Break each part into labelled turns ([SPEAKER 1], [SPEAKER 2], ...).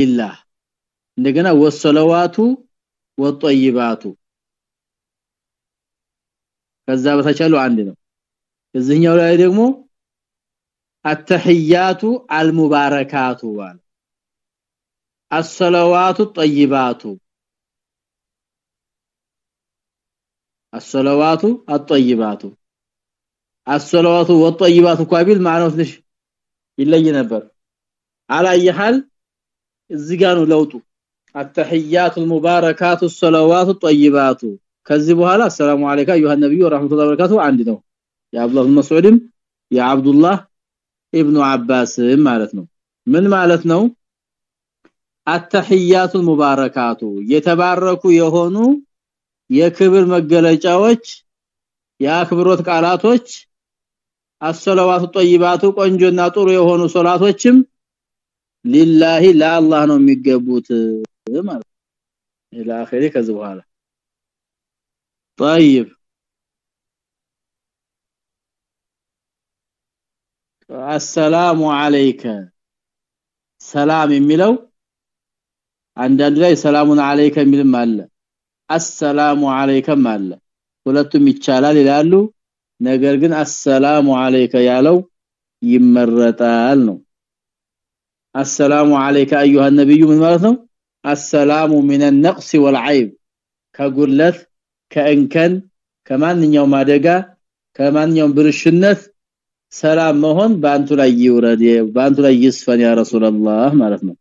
[SPEAKER 1] ሊላህ እንደገና ወሰለዋቱ ወጠይባቱ። ከዛ ያለው አንድ ነው። እዚህኛው ላይ ደግሞ አተህያቱ አልሙባረካቱ አሰለዋቱ ጠይባቱ። አሰለዋቱ አጠይባቱ። አሰለዋቱ ወጠይባቱ ቋቢል ማዕናው ትንሽ ይለይ ነበር። አላየሃል እዚህ ጋር ነው ለውጡ التحيات المباركات الصلوات الطيبات ከዚህ በኋላ ሰላም አለይካ አዩሃ ነብዩ ወራህመቱላሂ ወበረካቱ አንድ ነው የአብዱላህ መስዑድም የአብዱላህ ኢብኑ አባስ ማለት ነው ምን ማለት ነው التحيات المباركات የተባረኩ የሆኑ የክብር መገለጫዎች የአክብሮት ቃላቶች አሰለዋቱ ጠይባቱ ቆንጆና ጥሩ የሆኑ ሶላቶችም ሊላሂ ለአላህ ነው የሚገቡት ማለት الى اخره ከዚህ በኋላ طيب السلام عليك ሰላም የሚለው አንዳንድ ላይ ሰላሙን አለይከ የሚልም አለ አሰላሙ አለይከም አለ ሁለቱም ይቻላል ይላሉ ነገር ግን አሰላሙ አለይከ ያለው ይመረጣል ነው አሰላሙ አለይከ አዩሃ ነብዩ ምን ማለት ነው አሰላሙ ሚን النقص والعيب ከጉለት ከእንከን ከማንኛውም አደጋ ከማንኛውም ብልሽነት ሰላም መሆን በአንቱ ላይ ይውረድ በአንቱ ላይ ይስፈን ያ ረሱላህ ማለት ነው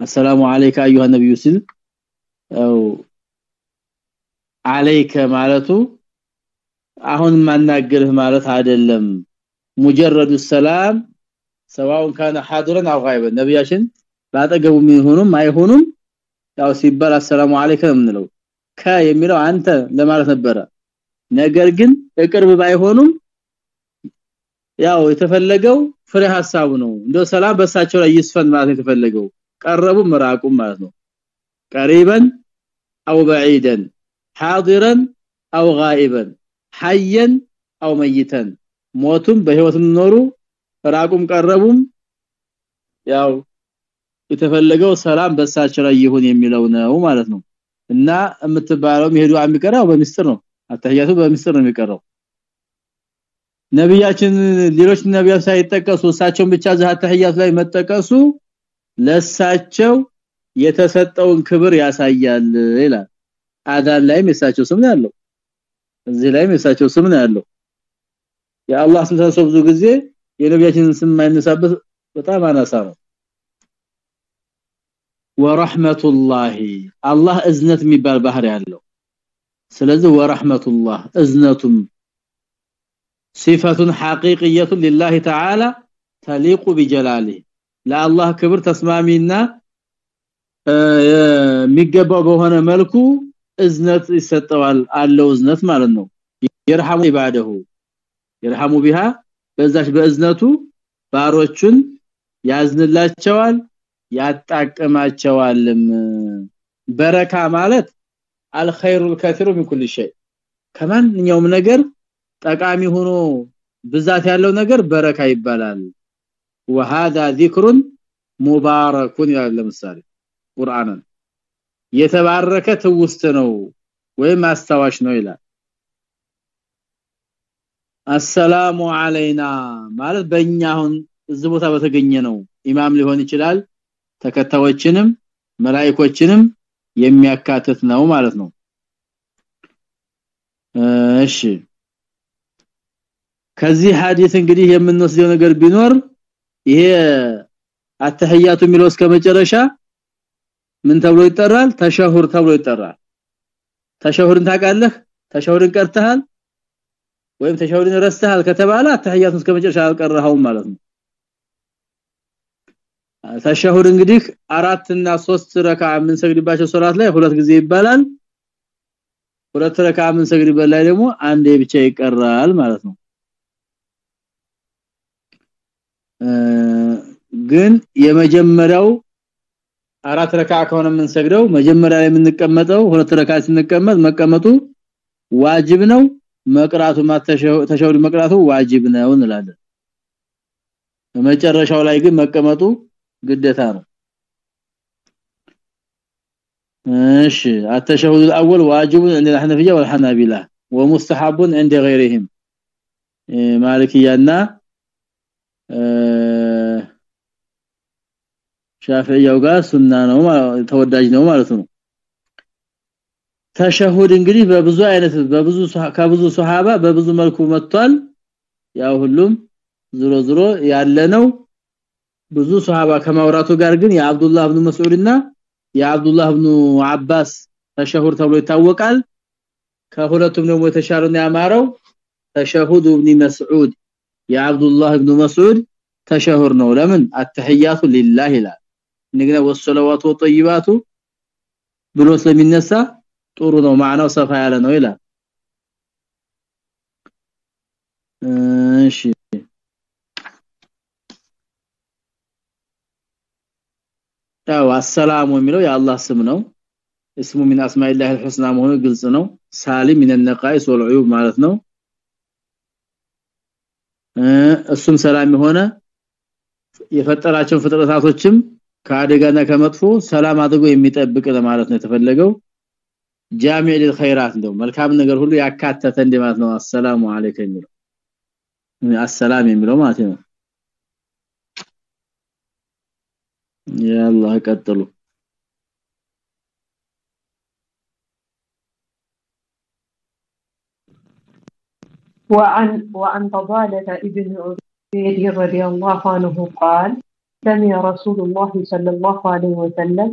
[SPEAKER 1] አሰላሙ አለይከ አዩሃ ነብዩ ሲል አው አለይከ ማለቱ አሁን ማናገርህ ማለት አይደለም ሙጀረዱ ሰላም ሰዋውን ካነ ሐድረን አው ጋይበን ነብያችን ባጠገቡ የሚሆኑም አይሆኑም ያው ሲባል አሰላሙ አለይኩም እንለው ከ የሚለው አንተ ለማለት ነበረ ነገር ግን እቅርብ ባይሆኑም ያው የተፈለገው ፍሬ ሐሳቡ ነው እንደው ሰላም በሳቸው ላይ ይስፈን ማለት የተፈለገው ቀረቡ መራቁም ማለት ነው ቀሪበን አው بعيدا حاضرا او غائبا حيا او ميتا ሞቱም በህይወትም ኖሩ ራቁም ቀረቡም። ያው የተፈለገው ሰላም በሳቸው ላይ ይሁን የሚለው ነው ማለት ነው። እና የምትባለው ይሄዱ የሚቀራው በሚስጥር ነው። አተህያቱ በሚስጥር ነው የሚቀረው። ነብያችን ሌሎች ነብያት ሳይጠቀሱ እሳቸውን ብቻ ዘህ አተህያት ላይ መጠቀሱ ለሳቸው የተሰጠውን ክብር ያሳያል ይላል። አዳን ላይ የሳቸው ስም ነው ያለው። እዚህ ላይ የሳቸው ስም ነው ያለው። የአላህ ስም ተሰብዙ ብዙ ጊዜ የነቢያችንን ስም ማይነሳበት በጣም አናሳ ነው ወራህመቱላሂ አላህ እዝነት የሚባል ባህር ያለው ስለዚህ ወራህመቱላህ እዝነቱም صفه حقيقيه لله تعالى تليق بجلاله ለአላህ ክብር ተስማሚና የሚገባው በሆነ መልኩ እዝነት ይሰጠዋል አለው እዝነት ማለት ነው ይርሐሙ ኢባደሁ ይርሐሙ ቢሃ በዛች በእዝነቱ ባሮቹን ያዝንላቸዋል ያጣቀማቸዋልም በረካ ማለት አልኸይሩል ከቲሩ من كل شيء ከማንኛውም ነገር ጠቃሚ ሆኖ ብዛት ያለው ነገር በረካ ይባላል وهذا ذكر مبارك ይላል ለምሳሌ ቁርአንን የተባረከ ትውስት ነው ወይም አስተዋሽ ነው ይላል አሰላሙ አለይና ማለት በእኛ አሁን እዚህ ቦታ በተገኘ ነው ኢማም ሊሆን ይችላል ተከታዮችንም መላእክቶችንም የሚያካትት ነው ማለት ነው። እሺ። ከዚህ ሐዲስ እንግዲህ የምንወስደው ነገር ቢኖር ይሄ አተህያቱ የሚለው እስከ መጨረሻ ምን ተብሎ ይጠራል? ተሸሁር ተብሎ ይጠራል። ተሸሁርን ታውቃለህ? ተሸሁርን ቀርተሃል ወይም ተሸሁርን ረስተሃል ከተባለ አተህያቱ እስከ መጨረሻ አልቀረሃውም ማለት ነው። ተሸሁር እንግዲህ አራት እና 3 ረካ ምን ሰግድባቸው ሶላት ላይ ሁለት ጊዜ ይባላል። ሁለት ረካ ምን ሰግድበት ላይ ደግሞ አንዴ ብቻ ይቀራል ማለት ነው። ግን የመጀመሪያው አራት ረካ ከሆነ የምንሰግደው መጀመሪያ ላይ የምንቀመጠው ሁለት ረካ ስንቀመጥ መቀመጡ ዋጅብ ነው መቅራቱ ተሸውድ መቅራቱ ዋጅብ ነው እንላለን በመጨረሻው ላይ ግን መቀመጡ ግዴታ ነው እሺ التشهد الاول واجب عند الحنفيه والحنابلة ومستحب عند غيرهم مالكيانا ሻፊዒያው ጋር ሱና ነው ተወዳጅ ነው ማለት ነው ተሸሁድ እንግዲህ በብዙ አይነት በብዙ ከብዙ ሱሐባ በብዙ መልኩ መጥቷል። ያው ሁሉም ዝሮ ዝሮ ያለነው ብዙ ሱሐባ ከማውራቱ ጋር ግን የአብዱላህ ኢብኑ መስዑድና የአብዱላህ ኢብኑ አባስ ተሸሁድ ተብሎ ይታወቃል። ከሁለቱም ደግሞ የተሻለና ያማረው። ተሸሁድ ኢብኑ መስዑድ የአብዱላህ ኢብኑ መስዑድ ተሸሁር ነው። ለምን? አተህያቱ ሊላህ ይላል። እንደገና ወሰለዋቱ ወጠይባቱ ብሎ ስለሚነሳ ጥሩ ነው ማዕናው ሰፋ ያለ ነው ይላል እሺ ያው አሰላሙ የሚለው የአላህ ስም ነው اسمه من اسماء الله الحسنى መሆኑ ግልጽ ነው ሳሊም من النقائص والعيوب ማለት ነው እሱም ሰላም የሆነ የፈጠራቸው ፍጥረታቶችም ከአደጋና ከመጥፎ ሰላም አድርጎ የሚጠብቅ ለማለት ነው የተፈለገው ጃሚዕ ለልኸይራት ነው መልካም ነገር ሁሉ ያካተተ እንደማለት ነው አሰላሙ አለይኩም የሚለው አሰላም የሚለው ማለት ነው ያላህ ቀጥሉ
[SPEAKER 2] وعن وعن فضالة ابن عبيد رضي الله عنه قال سمع رسول الله صلى الله عليه وسلم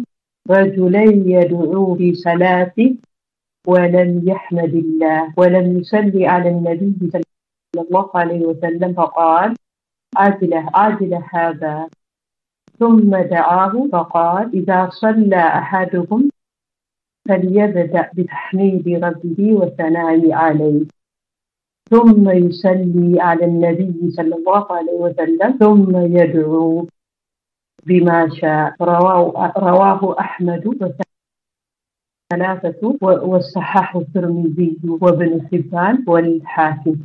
[SPEAKER 2] رجلين يدعو في صلاته ولم يحمد الله ولم يصلي على النبي صلى الله عليه وسلم فقال عجله عجله هذا. ثم دعاه فقال إذا صلى أحدكم فليبدأ بتحميد ربه والثناء عليه. ثم يصلي على النبي صلى الله عليه وسلم ثم يدعو بما شاء. رواه, رواه أحمد ثلاثة والصحاح الترمذي وابن حبان والحاكم.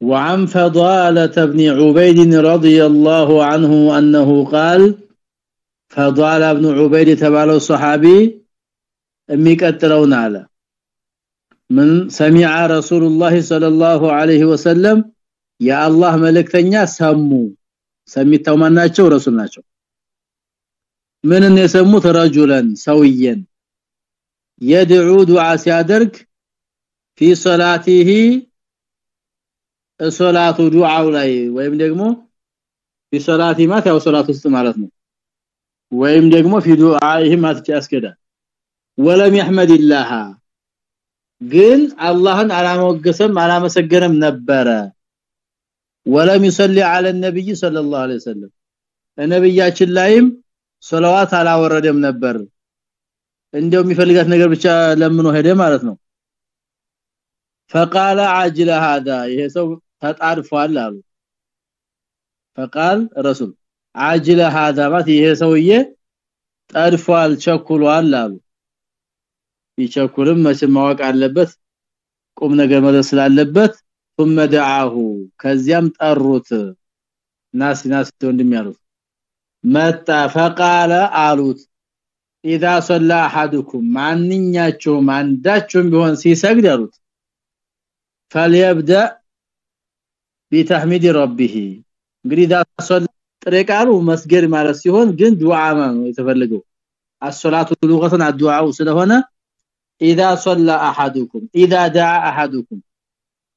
[SPEAKER 1] وعن فضالة بن عبيد رضي الله عنه أنه قال فضالة بن عبيد تبع الصحابي ميكتلون على من سمع رسول الله صلى الله عليه وسلم يا الله ملكتنيا سمو. سميتوا رسول رسولناچو ምንን የሰሙት ረጁላን ሰውየን يدعو دعاء ሲያደርግ في صلاته ሶላቱ ዱዓው ላይ ወይም ደግሞ ቢሶላቲ ማት ያው ሶላት ውስጥ ማለት ነው ወይም ደግሞ في دعائه ማት ያስከዳል ወለም يحمد الله ግን አላህን አላመወገሰም አላመሰገነም ነበረ ወለም يصلي على النبي صلى الله عليه وسلم ነብያችን ላይም ሶላዋት አላወረደም ነበር እንደው የሚፈልጋት ነገር ብቻ ለምኖ ሄደ ማለት ነው فقال عاجل هذا ይሄ ሰው ተጣድፏል አሉ فقال رسول عاجل هذا ማለት ይሄ ሰውዬ ጠድፏል ቸኩሏል አሉ ይቸኩልም መቼም ማወቅ አለበት ቁም ነገር መድረስ ስላለበት ثم دعاه ከዚያም ጠሩት ናስ ናስ ወንድም ያሉት መጣ فقال አሉት اذا صلى احدكم ማንኛቸውም አንዳቸውም ቢሆን ሲሰግድ ያሉት فليبدا بتحميد ربه እንግዲህ ዳ ሶል ጥሬ ቃሉ መስገድ ማለት ሲሆን ግን ዱዓ ነው የተፈለገው الصلاه لغه الدعاء ስለሆነ اذا صلى احدكم اذا دعا احدكم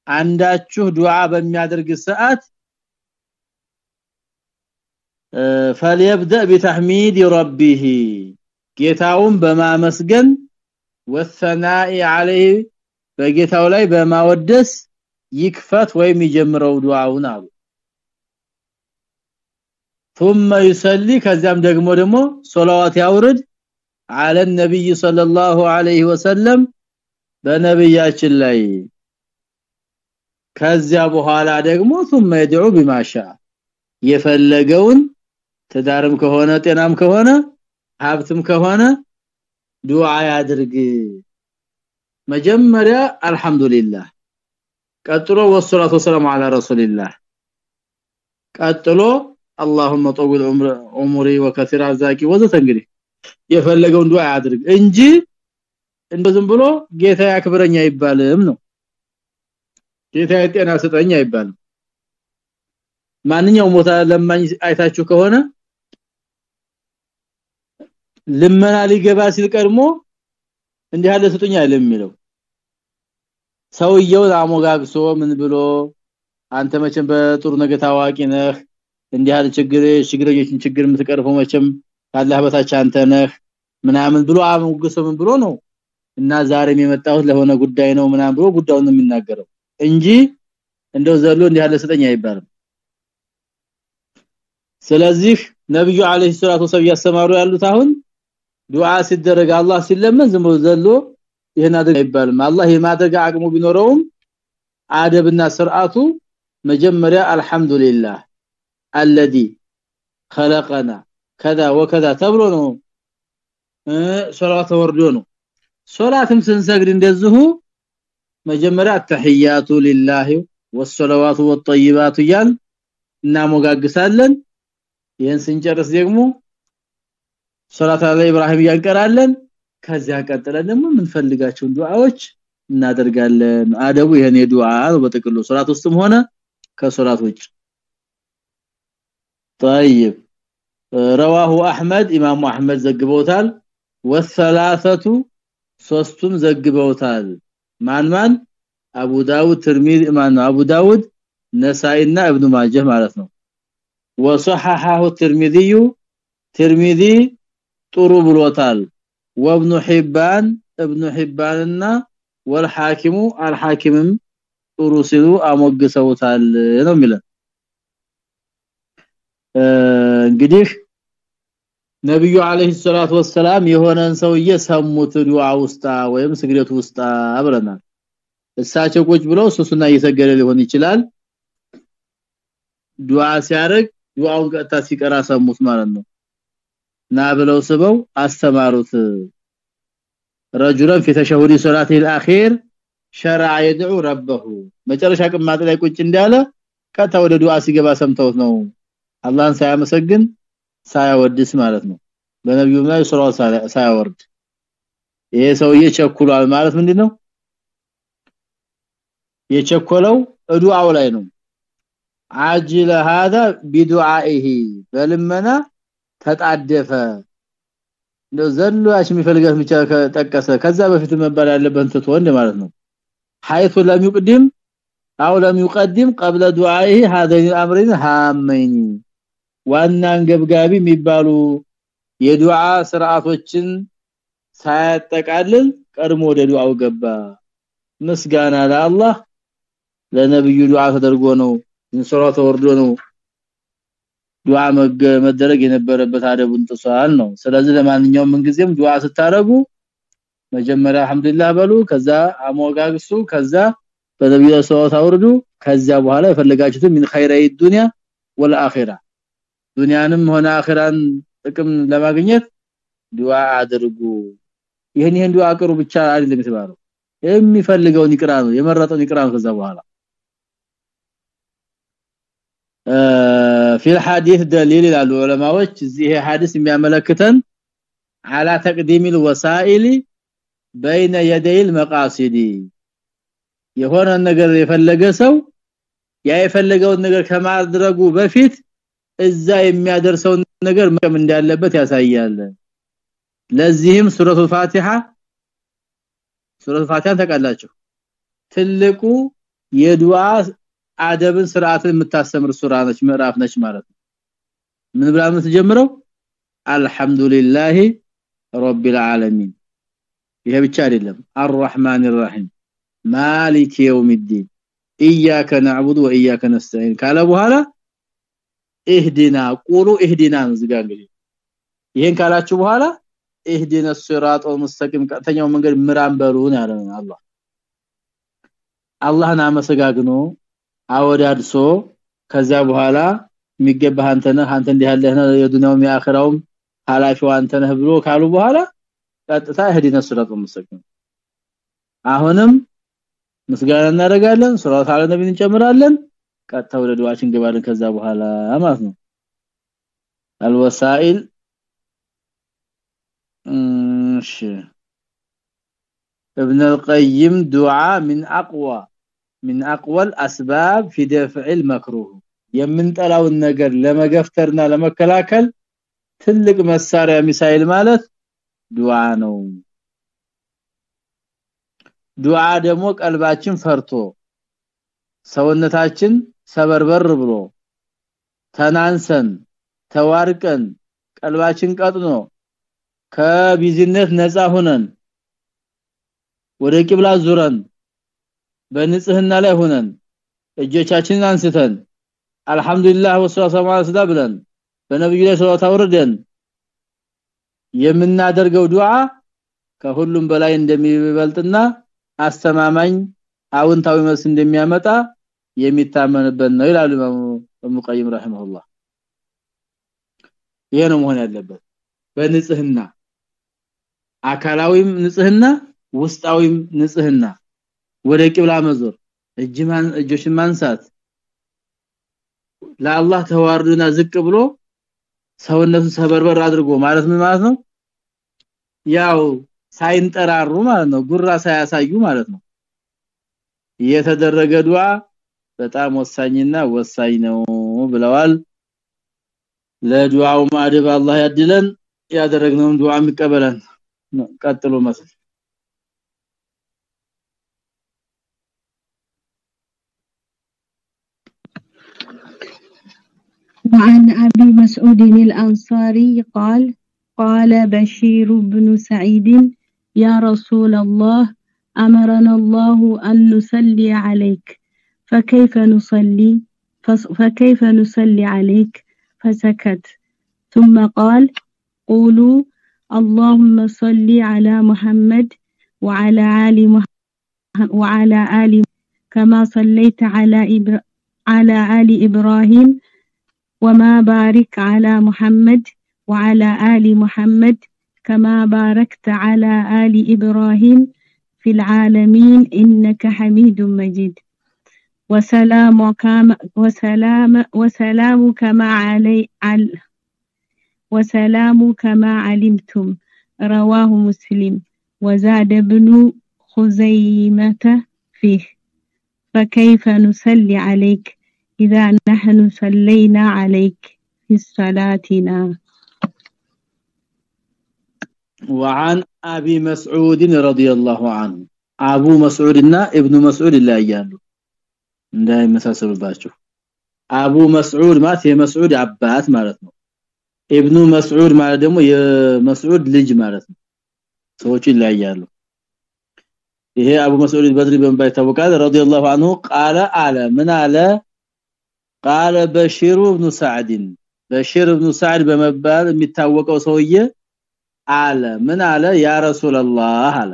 [SPEAKER 1] አንዳችሁ ዱዓ በሚያደርግ ሰዓት فليبدا بتحميد ربه ጌታውን በማመስገን والثناء عليه በጌታው ላይ በማወደስ ይክፈት ወይም ይጀምረው ዱዓውን አሉ ثم يصلي ከዚያም ደግሞ ደግሞ ሶላዋት ያውርድ على النبي صلى الله عليه وسلم በነብያችን ላይ ከዚያ በኋላ ደግሞ ثم يدعو بما شاء የፈለገውን ትዳርም ከሆነ ጤናም ከሆነ ሀብትም ከሆነ ዱዓ ያድርግ። መጀመሪያ አልহামዱሊላህ ቀጥሎ ወሰላቱ ሰላም على رسول ቀጥሎ اللهم طول عمري وكثر ارزاقي ወዘተ እንግዲህ የፈለገውን ዱዓ ያድርግ እንጂ እንደዝም ብሎ ጌታ ያክብረኛ አይባልም ነው። ጌታ የጤና ስጠኛ አይባልም። ማንኛውም ቦታ ለማኝ አይታችሁ ከሆነ ልመና ሊገባ ሲል ቀድሞ እንዲህ ያለ ስጡኝ አይልም የሚለው። ሰውየው አሞጋግሶ ምን ብሎ አንተ መቼም በጥሩ ነገር ታዋቂ ነህ እንዲህ ያለ ችግር ችግረኞችን ችግር የምትቀርፈው መቼም ካላህ በታች አንተ ነህ ምናምን ብሎ አሞግሶ ምን ብሎ ነው? እና ዛሬም የመጣሁት ለሆነ ጉዳይ ነው ምናምን ብሎ ጉዳዩን ነው የሚናገረው እንጂ እንደው ዘሎ እንዲህ ያለ ስጠኝ አይባልም። ስለዚህ ነብዩ አለይሂ ሰላቱ ወሰለም ያስተማሩ ያሉት አሁን ዱዓ ሲደረግ አላህ ሲለመን ዝም ዘሎ ይሄን አደጋ ይባልም አላህ የማደጋ አቅሙ ቢኖረውም አደብና ስርዓቱ መጀመሪያ አልহামዱሊላህ الذي خلقنا كذا وكذا ተብሎ ነው ሶላት ወርዶ ነው። ሶላትም ስንሰግድ እንደዚሁ መጀመሪያ ተህያቱ ሊላሂ ወሰላዋቱ ወጠይባቱ ያን እናሞጋግሳለን። ይህን ስንጨርስ ደግሞ ሶላት አለ ኢብራሂም ያንቀራለን ከዚያ ቀጥለን ደግሞ የምንፈልጋቸውን ዱዓዎች እናደርጋለን አደቡ ይሄን የዱዓ ነው በጥቅሉ ሶላት ውስጥም ሆነ ከሶላት ውጭ طيب رواه احمد امام احمد ዘግበውታል والثلاثه ሶስቱም ዘግበውታል ማን ማን አቡ ዳውድ ትርሚዚ ማን አቡ ዳውድ ነሳኢና ኢብኑ ማጀህ ማለት ነው وصححه الترمذي ترمذي ጥሩ ብሎታል። ወብኑ ሂባን እብኑ ሒባንና ወልሐኪሙ አልሐኪምም ጥሩ ሲሉ አሞግሰውታል ነው የሚለው እንግዲህ ነብዩ አለይሂ ሰላቱ ወሰላም የሆነን ሰውዬ ሰሙት ዱዓ ውስጣ ወይም ስግደት ውስጣ ብለናል። እሳቸው ቁጭ ብለው ሱሱና እየሰገደ ሊሆን ይችላል። ዱዓ ሲያርግ ዱዓውን ቀጥታ ሲቀራ ሰሙት ማለት ነው። ና ብለው ስበው አስተማሩት رجلا في تشهد صلاته الاخير شرع يدعو ربه መጨረሻ ቅማጥ ላይ ቁጭ እንዳለ ቀጥታ ወደ ዱዓ ሲገባ ሰምተውት ነው አላህን ሳያመሰግን ሳያወድስ ማለት ነው በነብዩ ላይ ሱራ ሳያወርድ ይሄ ሰውዬ ቸኩሏል ማለት ምንድነው የቸኮለው ዱዓው ላይ ነው አጅለ هذا بدعائه በልመና ተጣደፈ ነው ዘሎ ያሽ የሚፈልገት ብቻ ከጠቀሰ ከዛ በፊት መባል ያለበት ትቶ እንደ ማለት ነው حيث لم يقدم او لم يقدم قبل دعائه هذين الامرين هامين ዋና አንገብጋቢ የሚባሉ የዱዓ ስርዓቶችን ሳያጠቃልል ቀድሞ ወደ ዱዓው ገባ ምስጋና ለአላህ ለነብዩ ዱዓ ተደርጎ ነው እንሰራ ተወርዶ ነው ዱዓ መደረግ የነበረበት አደቡን ጥሷል ነው። ስለዚህ ለማንኛውም ምንጊዜም ዱዓ ስታረጉ መጀመሪያ አልহামዱሊላህ በሉ ከዛ አሞጋግሱ ከዛ በነብዩ ሰለላሁ አውርዱ ከዛ በኋላ የፈለጋችሁትን ምን ኸይራይ ዱንያ ወልአኺራ ዱንያንም ሆነ አኺራን ጥቅም ለማግኘት ዱዓ አድርጉ። ይሄን ይሄን ዱዓ ብቻ አይደለም የተባለው የሚፈልገውን ይቅራ ነው የመረጠውን ይቅራ ነው ከዛ በኋላ في الحديث دليل للعلماءዎች እዚህ ሐዲስ የሚያመለክተን على تقديم الوسائل بين يدي المقاصد የሆነ ነገር የፈለገ ሰው ያ የፈለገውን ነገር ከማድረጉ በፊት እዛ የሚያደርሰውን ነገር መቀም እንዳለበት ያሳያል። ለዚህም ሱረቱ ፋቲሃ ሱረቱ ፋቲሃ ተቀላችሁ ትልቁ የዱዓ አደብን ስርዓትን የምታስተምር ሱራ ነች ምዕራፍ ነች ማለት ነው። ምን ብላ የምትጀምረው? አልহামዱሊላሂ ረቢል ዓለሚን። ይሄ ብቻ አይደለም። አርራህማን الرحيم ማሊክ የውሚዲን። ኢያከ نعبد ወኢያከ نستعين ካለ በኋላ እህዲና ቁሉ እህዲና ነው እንግዲህ። ይሄን ካላችሁ በኋላ እህዲና ሲራጦ ሙስተቂም ቀጥተኛው መንገድ ምራን በሉን ያለና አላህ። አላህን አመሰጋግኖ አወዳድሶ ከዛ በኋላ የሚገባህ አንተ ነህ አንተ እንዲህ ያለህ ነው የዱንያውም የአኺራውም ሐላፊው አንተ ነህ ብሎ ካሉ በኋላ ቀጥታ ኢህዲና ሲራጦል ሙስተቂም አሁንም ምስጋና እናደርጋለን ሱራት አለ ነብይን እንጨምራለን ቀጥታ ወደ ዱዓችን ገባለን ከዛ በኋላ ማለት ነው الوسائل እሺ ابن القيم دعاء من اقوى من اقوى الاسباب في دفع المكروه የምንጠላውን ነገር ለመገፍተርና ለመከላከል ትልቅ መሳሪያ ሚሳኤል ማለት ዱዓ ነው ዱዓ ደግሞ ቀልባችን ፈርቶ ሰውነታችን ሰበርበር ብሎ ተናንሰን ተዋርቀን ቀልባችን ቀጥኖ ከቢዝነት ነፃ ሆነን ወደ ቂብላ ዙረን በንጽህና ላይ ሆነን እጆቻችንን አንስተን አልহামዱሊላህ ዐለይሂ ብለን በነብዩ ላይ ሰላቱ አውርደን የምናደርገው ዱዓ ከሁሉም በላይ እንደሚበልጥና አስተማማኝ አውንታዊ መልስ እንደሚያመጣ የሚታመንበት ነው ይላሉ ኢማሙ ቀይም ረሂመሁላህ። ይሄ ነው መሆን ያለበት። በንጽህና አካላዊም ንጽህና ውስጣዊም ንጽህና ወደ ቂብላ መዞር እጅማን እጆችን ማንሳት ለአላህ ተዋርዱና ዝቅ ብሎ ሰውነቱን ሰበርበር አድርጎ ማለት ምን ማለት ነው? ያው ሳይንጠራሩ ማለት ነው ጉራ ሳያሳዩ ማለት ነው። የተደረገ ዱዓ በጣም ወሳኝና ወሳኝ ነው ብለዋል። ለዱዓው ማድብ አላህ ያድለን ያደረግነውን ዱዓ የሚቀበለን ቀጥሎ መስል
[SPEAKER 3] وعن أبي مسعود الأنصاري قال قال بشير بن سعيد يا رسول الله أمرنا الله أن نصلي عليك فكيف نصلي؟ فكيف نصلي عليك؟ فسكت. ثم قال قولوا اللهم صل على محمد وعلى آل محمد وعلى آل كما صليت على إبر... على آل إبراهيم وما بارك على محمد وعلى آل محمد كما باركت على آل إبراهيم في العالمين إنك حميد مجيد. وسلام كما وسلام وسلام كما علي على وسلام كما علمتم. رواه مسلم. وزاد ابن خزيمة فيه. فكيف نصلي عليك؟ إذا نحن صلينا عليك في صلاتنا
[SPEAKER 1] وعن أبي مسعود رضي الله عنه أبو مسعودنا ابن مسعود لا يالو እንዳይመሳሰሉባችሁ አቡ መስዑድ ማለት የመስዑድ አባት ማለት ነው ኢብኑ መስዑድ ማለት ደግሞ የመስዑድ ልጅ ማለት ነው ሰዎች ይለያያሉ ይሄ አቡ መስዑድ በድሪ በመባል ይታወቃል ረዲየላሁ ዐንሁ ቃለ አለ ምን አለ ቃለ በሽሩ ኢብኑ ሰዕድ በሽር ኢብኑ ሰዕድ በመባል የሚታወቀው ሰውዬ አለ ምን አለ ያ ረሱላህ አለ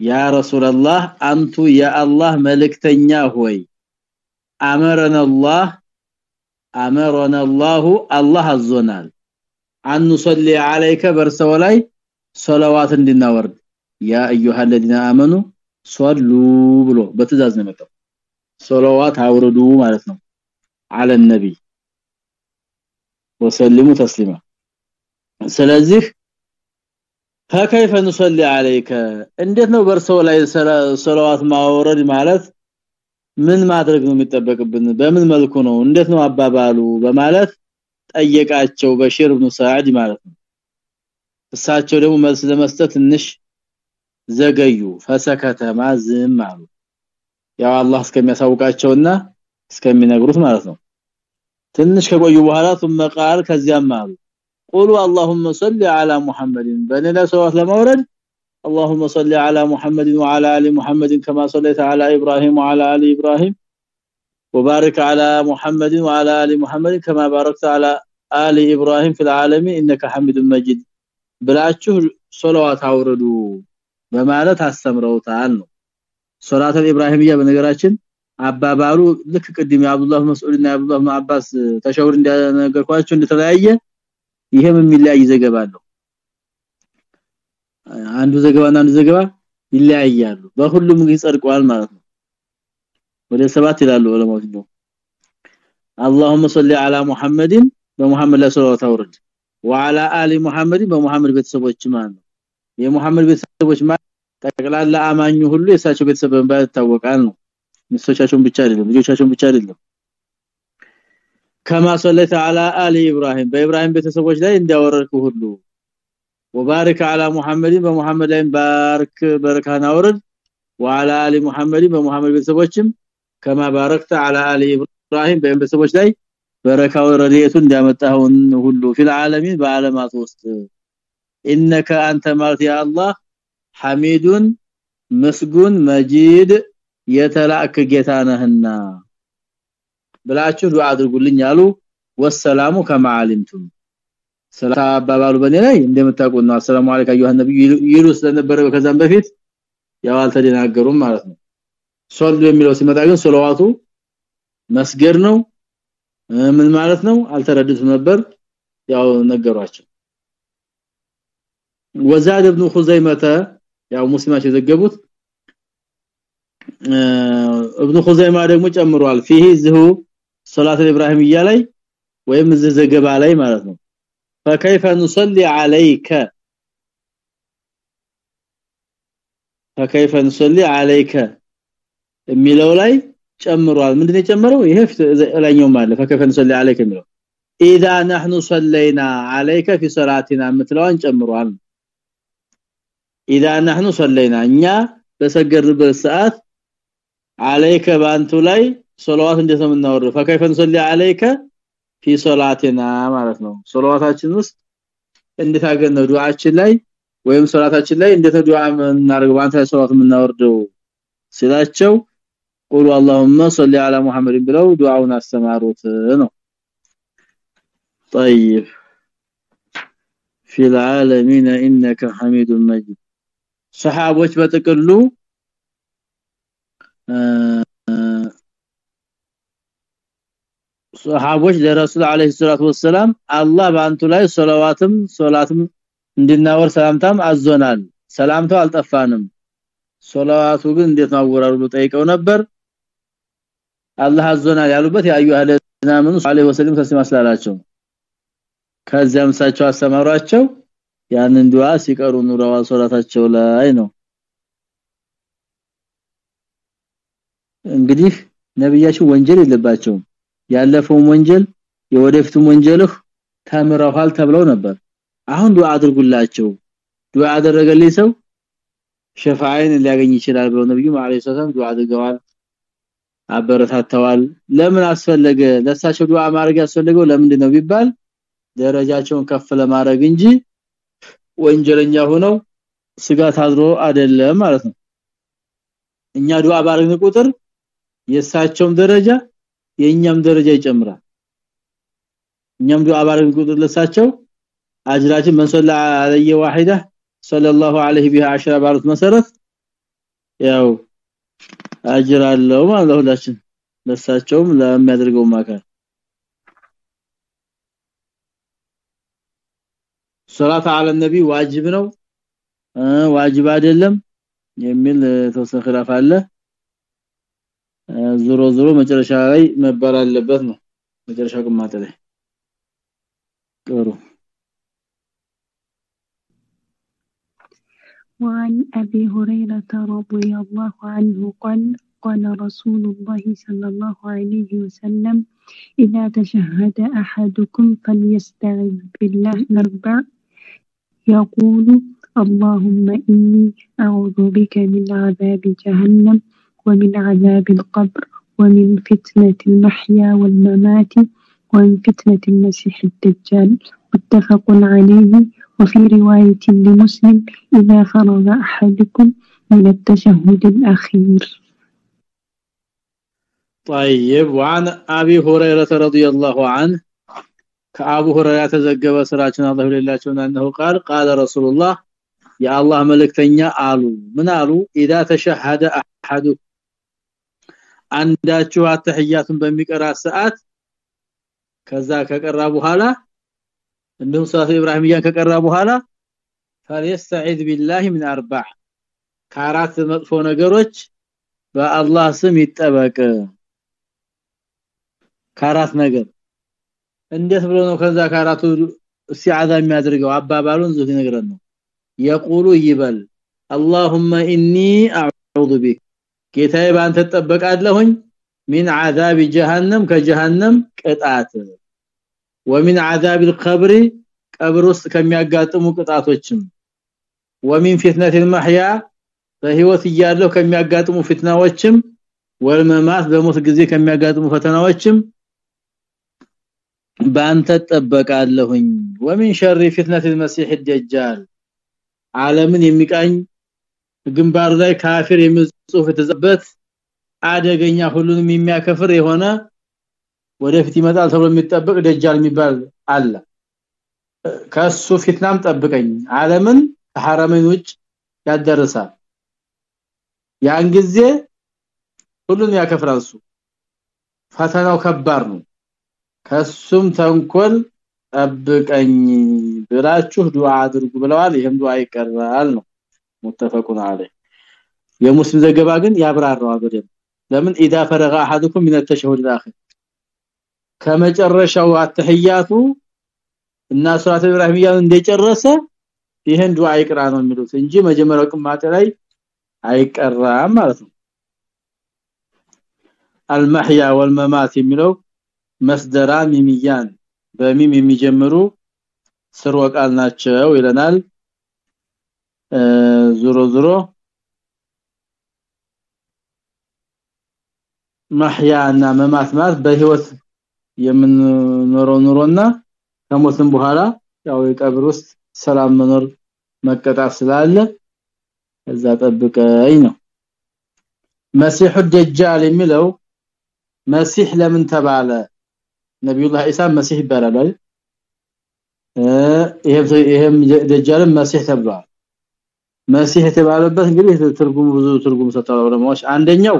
[SPEAKER 1] ያ ረሱላህ አንቱ የአላህ መልእክተኛ ሆይ አመረና አላህ አመረና አላህ አላህ አዞናል አንሰሊ አለይከ በርሰው ላይ ሶላዋት እንድናወርድ ያ አዩሃ الذين امنوا صلوا ብሎ በትእዛዝ ነው መጣው ሶላዋት አውርዱ ማለት ነው على النبي وسلموا تسليما ስለዚህ فكيف نصلي عليك እንዴት ነው በርሰው ላይ ሶላዋት ማውረድ ማለት ምን ማድረግ ነው የሚጠበቅብን በምን መልኩ ነው እንዴት ነው አባባሉ በማለት ጠየቃቸው በሽር ኢብኑ ሰዓድ ማለት ነው እሳቸው ደግሞ መልስ ለመስጠት ትንሽ ዘገዩ ፈሰከተ ማዝም አሉ ያው አላህ እስከሚያሳውቃቸውና እስከሚነግሩት ማለት ነው ትንሽ ከቆዩ በኋላ ثم قال ከዚያም አሉ قولوا اللهم صل على محمد بننا سواء لمورد اللهم صل على محمد وعلى ال محمد كما صليت على ابراهيم وعلى ال ابراهيم وبارك على محمد وعلى ال محمد كما باركت على ال ابراهيم في العالمين انك حميد مجيد ብላችሁ ሶላዋት አውርዱ በማለት አስተምረውታል ነው ሶላተ ኢብራሂምያ በነገራችን አባባሉ ልክ ቅድም የአብዱላህ መስዑድና የአብዱላህ አባስ ተሸውር እንደነገርኳቸው እንደተለያየ ይሄም የሚለያይ ዘገባ ነው አንዱ ዘገባና አንዱ ዘገባ ይለያያሉ በሁሉም ጊዜ ጸድቋል ማለት ነው ወደ ሰባት ይላሉ ዑለማዎች ነው اللهم صل على محمد በመሐመድ ላይ ሰለዋት አውርድ وعلى ال محمد በመሐመድ ቤተሰቦች ማን ነው የመሐመድ ቤተሰቦች ማን ጠቅላላ አማኙ ሁሉ የሳቸው ቤተሰብ በመባል ይታወቃል ነው ሚስቶቻቸውን ብቻ አይደለም ልጆቻቸውን ብቻ አይደለም ከማ ሰለተ على ال ابراهيم በኢብራሂም ቤተሰቦች ላይ እንዲያወረድኩ ሁሉ وبارك على محمد በመሐመድ ላይ ባርክ በረካና አውርድ وعلى ال محمد በመሐመድ ቤተሰቦችም ከማ ባረክተ على ال ابراهيم በቤተሰቦች ላይ በረካው ረድኤቱን እንዲያመጣውን ሁሉ في العالمين በዓለማት ውስጥ انك انت ማለት ያ አላህ ሐሚዱን መስጉን መጂድ የተላክ ጌታ ነህና ብላችሁ ዱዓ አድርጉልኝ አሉ። ወሰላሙ ከማዓሊምቱም ሰላም አባባሉ በኔ ላይ እንደምታውቁ ነው። አሰላሙ አለይኩም አዩሃ ነብዩ ይሉ ስለነበረ ከዛም በፊት ያው አልተደናገሩም ማለት ነው። ሶል የሚለው ሲመጣ ግን ሶላዋቱ መስገድ ነው። ምን ማለት ነው? አልተረዱትም ነበር። ያው ነገሯቸው። ወዛድ ኢብኑ ኹዘይመተ ያው ሙስሊማቸው የዘገቡት ኢብኑ ኹዘይማ ደግሞ ጨምሯል فيه ዝሁ ሶላት ኢብራሂምያ ላይ ወይም እዚህ ዘገባ ላይ ማለት ነው فكيف نصلي عليك فكيف نصلي عليك የሚለው ላይ ጨምሯል ምንድነው የጨመረው ይሄ ላይኛው ማለት فكيف نصلي عليك የሚለው اذا نحن صلينا عليك في صلاتنا ምትለዋን ጨምሯል اذا نحن صلينا እኛ በሰገድንበት ሰዓት عليك ባንቱ ላይ ሶላዋት እንዴት ነው የምናወርደው فكيف نصلي عليك في صلاتنا ማለት ነው ሶላዋታችን ውስጥ እንዴት አገነው ዱዓችን ላይ ወይም ሶላታችን ላይ እንዴት ዱዓ እናደርገው ባንተ ላይ ሶላት የምናወርደው ሲላቸው ቁሉ اللهم صل على محمد ብለው ዱዓውን አስተማሩት ነው طيب في العالمين انك حميد مجيد ሰሃቦች በጥቅሉ ሰሃቦች ለረሱል አለይሂ ሰላቱ ወሰለም አላህ በአንቱ ላይ ሶላዋትም ሶላትም እንድናወር ሰላምታም አዞናል። ሰላምታው አልጠፋንም። ሶላዋቱ ግን እንዴት ነው አወራሩ ጠይቀው ነበር። አላህ አዞናል ያሉበት ያዩ አለና ምን ሰለላሁ ዐለይሂ ተስማ ስላላቸው ከዚያም ሳቸው አስተማሯቸው ያንን ዱዓ ሲቀሩ ኑረዋል ሶላታቸው ላይ ነው። እንግዲህ ነብያችን ወንጀል የለባቸውም። ያለፈው ወንጀል የወደፊቱም ወንጀልህ ተምረዋል ተብለው ነበር። አሁን ዱዓ አድርጉላቸው። ዱዓ አደረገልኝ ሰው ሸፋዓን ሊያገኝ ይችላል ብለው ነብዩ ማለይሂ ሰላም ዱዓ አድርገዋል አበረታተዋል። ለምን አስፈለገ? ለሳቸው ዱዓ ማድረግ ያስፈልገው ለምንድን ነው ቢባል ደረጃቸውን ከፍ ለማድረግ እንጂ ወንጀለኛ ሆነው ስጋት አድሮ አይደለም ማለት ነው። እኛ ዱዓ ባረግን ቁጥር የሳቸውም ደረጃ የኛም ደረጃ ይጨምራል። እኛም ዱዓ ባረግን ቁጥር ለሳቸው አጅራችን መንሰላ አለየ ዋሂዳ ሰለላሁ ዐለይሂ ቢሃ አሽራ ባሩት መሰረት ያው አጅር ማለት ሁላችን ለሳቸውም ለሚያደርገው ማካር ሶላት አለ ነቢ ዋጅብ ነው ዋጅብ አይደለም የሚል ተወሰነ خلاف አለ ዞሮ ዞሮ መጨረሻ ላይ መባል አለበት ነው መጨረሻ ግማተ ላይ ጥሩ
[SPEAKER 3] وعن أبي هريرة رضي الله عنه قال قال رسول الله صلى الله عليه وسلم إذا تشهد أحدكم فليستعذ بالله الأربع يقول اللهم إني أعوذ بك من عذاب جهنم ومن عذاب القبر ومن فتنة المحيا والممات ومن فتنة المسيح الدجال. متفق عليه. وفي رواية لمسلم إذا فرغ أحدكم من التشهد الأخير.
[SPEAKER 1] طيب وعن أبي هريرة رضي الله عنه ከአቡ ሁረይራ ተዘገበ ስራችን አላህ ይላቸውና انه قال قال رسول الله يا الله መልእክተኛ አሉ ምን አሉ اذا تشهد احد አንዳችሁ አተህያቱን በሚቀራ ሰዓት ከዛ ከቀራ በኋላ እንደውም ሰላቱ ኢብራሂምያን ከቀራ በኋላ فليستعذ بالله من اربع ከአራት መጥፎ ነገሮች በአላህ ስም ይጠበቅ ከአራት ነገር እንዴት ብሎ ነው ከዛ ካራቱ ሲዓዛ የሚያደርገው አባባሉን ዝህ ይነግረን ነው የቁሉ ይበል اللهم اني اعوذ بك ጌታዬ ባንተ ተጠበቃለሁኝ من عذاب جهنم كجهنم ቅጣት ومن عذاب القبر ቀብር ውስጥ ከሚያጋጥሙ ቅጣቶችም ومن فتنه المحيا በህይወት እያለሁ ከሚያጋጥሙ ፍትናዎችም ወልመማት በሞት ጊዜ ከሚያጋጥሙ ፈተናዎችም ባንተ ተጠበቃለሁኝ ومن شر فتنه المسيح الدجال ዓለምን የሚቃኝ ግንባሩ ላይ ካፊር የሚል ጽሁፍ የተዘበት አደገኛ ሁሉንም የሚያከፍር የሆነ ወደፊት ይመጣል ተብሎ የሚጠበቅ ደጃል የሚባል አለ ከሱ ፊትናም ጠብቀኝ ዓለምን ከሐረመን ውጭ ያደርሳል ያን ጊዜ ሁሉን ያከፍራል እሱ ፈተናው ከባድ ነው ከሱም ተንኮል ጠብቀኝ ብላችሁ ዱዓ አድርጉ ብለዋል ይሄም ዱዓ ይቀራል ነው متفقون عليه የሙስሊም ዘገባ ግን ያብራራዋል በደም ለምን اذا فرغ احدكم من التشهد الاخر ከመጨረሻው አተህያቱ እና ሱራተ ኢብራሂም እንደጨረሰ ይሄን ዱዓ ይቅራ ነው የሚሉት እንጂ መጀመሪያው ቅማጤ ላይ አይቀራም ማለት ነው المحيا والممات የሚለው መስደራን ሚሚያን በሚም የሚጀምሩ ስርወ ቃል ናቸው ይለናል። ዙሮ ዙሮ ማህያና መማት በህይወት የምንኖረው ኑሮና ከሞትም በኋላ ያው የቀብር ውስጥ ሰላም መኖር መቀጣት ስላለ እዛ ጠብቀኝ ነው። መሲሁ ደጃል የሚለው መሲህ ለምን ተባለ ነብዩላህ ኢሳ መሲህ ይባላል አይደል? ይሄም ይሄም ደጃልም መሲህ ተብሏል። መሲህ የተባለበት እንግዲህ ትርጉም ብዙ ትርጉም ሰጥተዋል ዑለማዎች። አንደኛው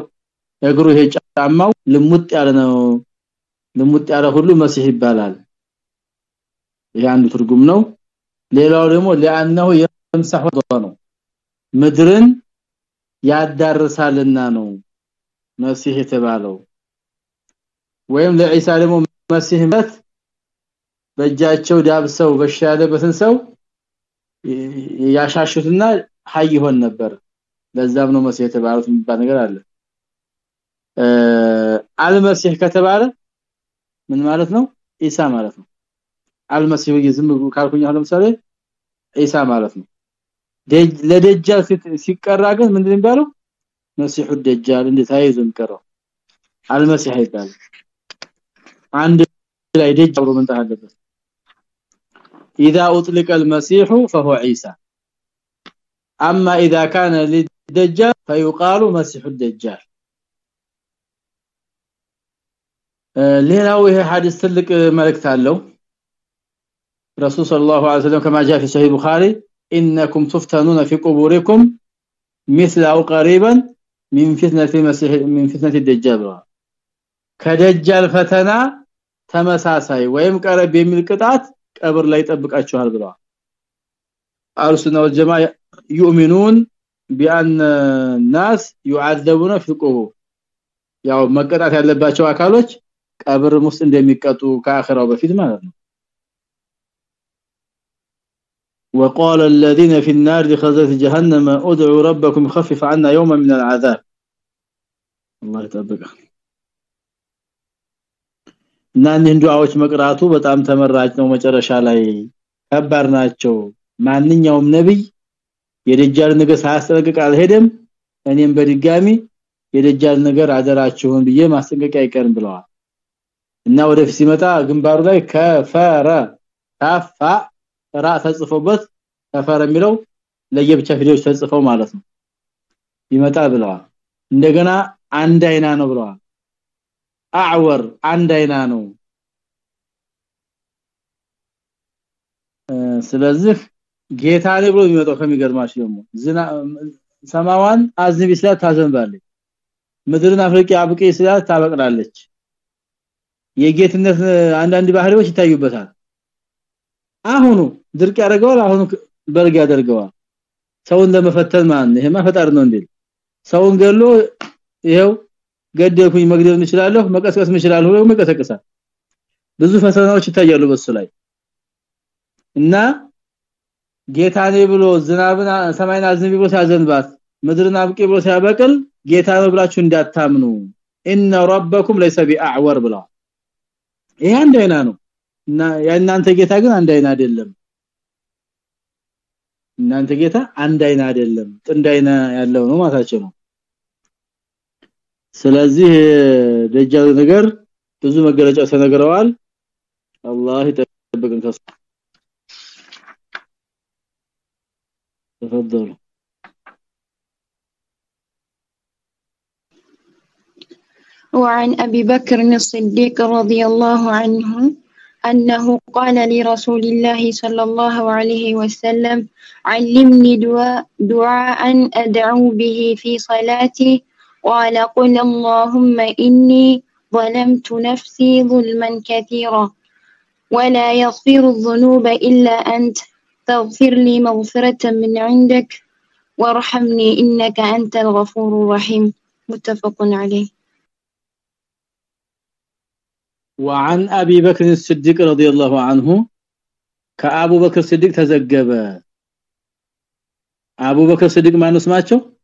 [SPEAKER 1] እግሩ ይሄ ጫማው ልሙጥ ያለ ነው። ልሙጥ ያለ ሁሉ መሲህ ይባላል። ይሄ አንዱ ትርጉም ነው። ሌላው ደግሞ ለአንነሁ የምሳሁ ነው። ምድርን ያዳርሳልና ነው መሲህ የተባለው። ወይም ለኢሳ ደግሞ መሲህነት በእጃቸው ዳብሰው በሻለበትን ሰው ያሻሹትና ሀይ ይሆን ነበር። ለዛም ነው መሲህ የተባሉት የሚባል ነገር አለ። አልመሲህ ከተባለ ምን ማለት ነው? ኢሳ ማለት ነው። አልመሲህ ዝም ካልኩኝ አሁን ለምሳሌ ኢሳ ማለት ነው። ለደጃል ሲቀራ ግን ምንድን የሚባለው? መሲሁ ደጃል እንደ ታይዞ የሚቀራው አልመሲህ አይባል አንድ ላይ ደጅ አብሮ መንጣት አለበት اذا اطلق المسيح فهو عيسى اما اذا كان للدجال فيقال مسيح الدجال ሌላው ይሄ ሐዲስ ትልቅ መልእክት አለው رسول صلى الله عليه وسلم كما جاء في صحيح البخاري انكم تفتنون في قبوركم مثل او قريبا من فتنه المسيح من فتنه الدجال ከደጃል ፈተና ተመሳሳይ ወይም ቀረብ የሚል ቅጣት ቀብር ላይ ጠብቃችኋል ብለዋል አርሱና ወልጀማ يؤمنون بان الناس يعذبون في القبور ያው መቀጣት ያለባቸው አካሎች ቀብር ውስጥ እንደሚቀጡ ከአኺራው በፊት ማለት ነው وقال الذين في النار لخزنة جهنم ادعوا ربكم يخفف عنا يوما من العذاب الله يتبقى እና እነዚህ ዱዓዎች መቅራቱ በጣም ተመራጭ ነው። መጨረሻ ላይ ከባድ ናቸው። ማንኛውም ነብይ የደጃል ነገር ሳያስጠነቅቅ አልሄደም። እኔም በድጋሚ የደጃል ነገር አደራችሁን ብዬ ማስጠንቀቂያ አይቀርም ብለዋል። እና ወደፊት ሲመጣ ግንባሩ ላይ ከፈረ ታፋ ራ ተጽፎበት ከፈረ የሚለው ለየብቻ ፊደሎች ተጽፈው ማለት ነው ይመጣ ብለዋል። እንደገና አንድ አይና ነው ብለዋል አዕወር አንድ አይና ነው። ስለዚህ ጌታ ላይ ብሎ የሚመጣው ከሚገርማሽ ደግሞ ዝና ሰማዋን አዝንብ ይስላት ታዘንባለች። ምድርን አፍሪካ አብቄ ይስላት ታበቅላለች። የጌትነት አንዳንድ ባህሪዎች ይታዩበታል። አሁኑ ድርቅ ያደርገዋል አሁኑ በርግ ያደርገዋል። ሰውን ለመፈተን ማን? ይሄማ ፈጣሪ ነው እንዴ? ሰውን ገሎ ይሄው ገደልኩኝ መግደል እንችላለሁ መቀስቀስ እንችላለሁ ብሎ መቀሰቀሳል ብዙ ፈተናዎች ይታያሉ በሱ ላይ። እና ጌታኔ ብሎ ዝናብና ሰማይና አዝንቢ ብሎ ሲያዘንባት ምድርና አብቂ ብሎ ሲያበቅል ጌታ ነው ብላችሁ እንዳታምኑ። ኢነ ረበኩም ለይሰ ቢአዕወር ብለዋል። ይሄ አንድ አይና ነው። እና የእናንተ ጌታ ግን አንድ አይና አይደለም። እናንተ ጌታ አንድ አይና አይደለም። ጥንድ አይና ያለው ነው ማታቸው ነው ስለዚህ ደጃው ነገር ብዙ መገለጫ ተነግረዋል አላህ ይጠብቅን ከሱ تفضلوا
[SPEAKER 4] وعن أبي بكر الصديق رضي الله عنه أنه قال لرسول الله صلى الله عليه وسلم علمني دعاء, دعاء أدعو به في صلاتي قال قل اللهم إني ظلمت نفسي ظلما كثيرا ولا يغفر الذنوب إلا أنت. فاغفر لي مغفرة من عندك وارحمني إنك أنت الغفور الرحيم. متفق عليه.
[SPEAKER 1] وعن أبي بكر الصديق رضي الله عنه كأبو بكر الصديق تزقب أبو بكر الصديق ما نسمعه؟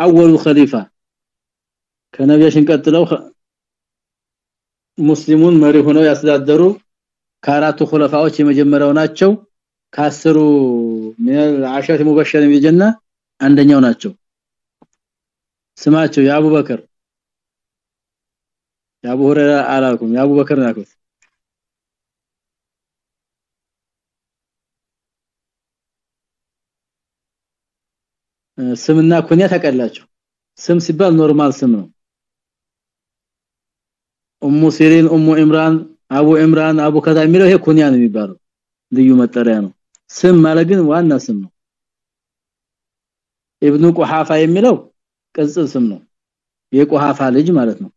[SPEAKER 1] አወሉ ኸሊፋ። ከነቢያችን ቀጥለው ሙስሊሙን መሪ ሆነው ያስተዳደሩ ከአራቱ ኹለፋዎች የመጀመሪያው ናቸው። ከአስሩ አሸራት ሙበሸር ቢጀና አንደኛው ናቸው። ስማቸው የአቡበከር የአቡ ሁረይራ አላልኩም የአቡበከር ናቸው ስምና ኩንያ ታውቃላችሁ ስም ሲባል normal ስም ነው። ኡሙ ሲሪን ኡሙ ኢምራን አቡ ኢምራን አቡ ከዛ የሚለው ይሄ ኩንያ ነው የሚባለው። ልዩ መጠሪያ ነው። ስም ማለት ግን ዋና ስም ነው። ኢብኑ ቁሐፋ የሚለው ቅጽል ስም ነው። የቁሐፋ ልጅ ማለት ነው።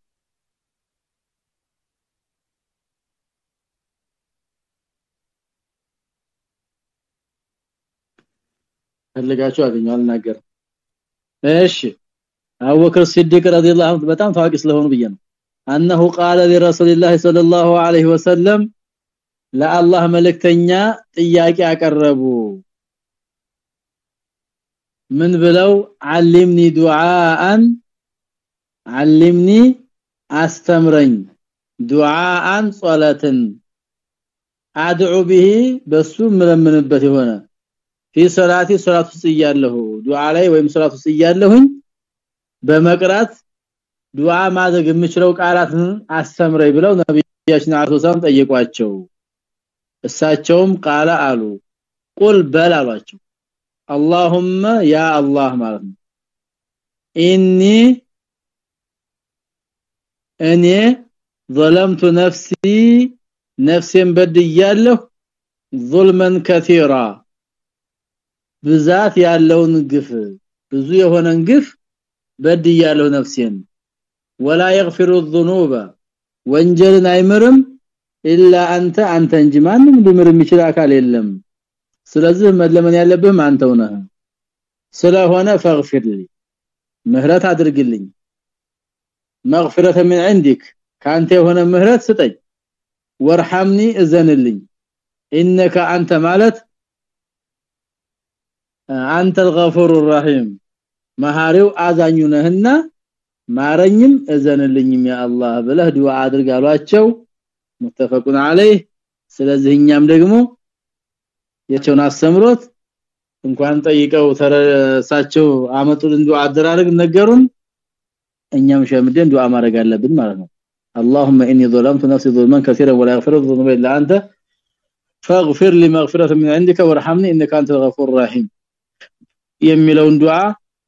[SPEAKER 1] ፈልጋችሁ አገኙ አልናገር እሺ። አቡበክር ሲዲቅ ረዲየላሁ አንሁ በጣም ታዋቂ ስለሆኑ ብየ ነው። انه قال لرسول الله صلى الله عليه وسلم ለአላህ መልእክተኛ ጥያቄ አቀረቡ። ምን ብለው? علمني دعاءا علمني አስተምረኝ ዱዓአን ጸሎትን አድዑ ቢሂ በሱ ምለምንበት ይሆነ في صلاتي صلاه ውስጥ እያለሁ ዱዓ ላይ ወይም ሶላት ውስጥ እያለሁኝ በመቅራት ዱዓ ማድረግ የምችለው ቃላትን አስተምረኝ ብለው ነብያችን አለይሂ ሰላም ጠየቋቸው እሳቸውም ቃለ አሉ ቁል በል አሏቸው اللهم يا الله ማለት ነው ኢኒ እኔ ظلمت نفسي ነፍሴን በድያለሁ ظلما كثيرا ብዛት ያለውን ግፍ ብዙ የሆነን ግፍ በድያለሁ ነፍሴን ولا يغفر الذنوب ወንጀልን አይምርም ኢላ አንተ አንተ እንጂ ማንም ሊምር የሚችል አካል የለም ስለዚህ መለመን ያለብህ አንተው ነህ ስለሆነ فاغفر لي ምህረት አድርግልኝ مغفرة من عندك ካንተ የሆነ ምህረት ስጠኝ ወርሐምኒ እዘንልኝ ኢነከ አንተ ማለት አንተ الغفور الرحيم መሐሪው አዛኙ ነህና ማረኝም እዘንልኝም ያ አላህ ብለህ ዱዓ አድርግ አሏቸው متفقون عليه ስለዚህ እኛም ደግሞ የቸውን አስተምሮት እንኳን ጠይቀው ተረሳቸው አመጡልን ዱዓ አደራረግ ነገሩን እኛም ሸምደን ዱዓ ማድረግ አለብን ማለት ነው اللهم اني ظلمت نفسي ظلما كثيرا ولا يغفر الذنوب الا انت فاغفر لي مغفرة من عندك وارحمني انك انت الغفور الرحيم የሚለውን ዱዓ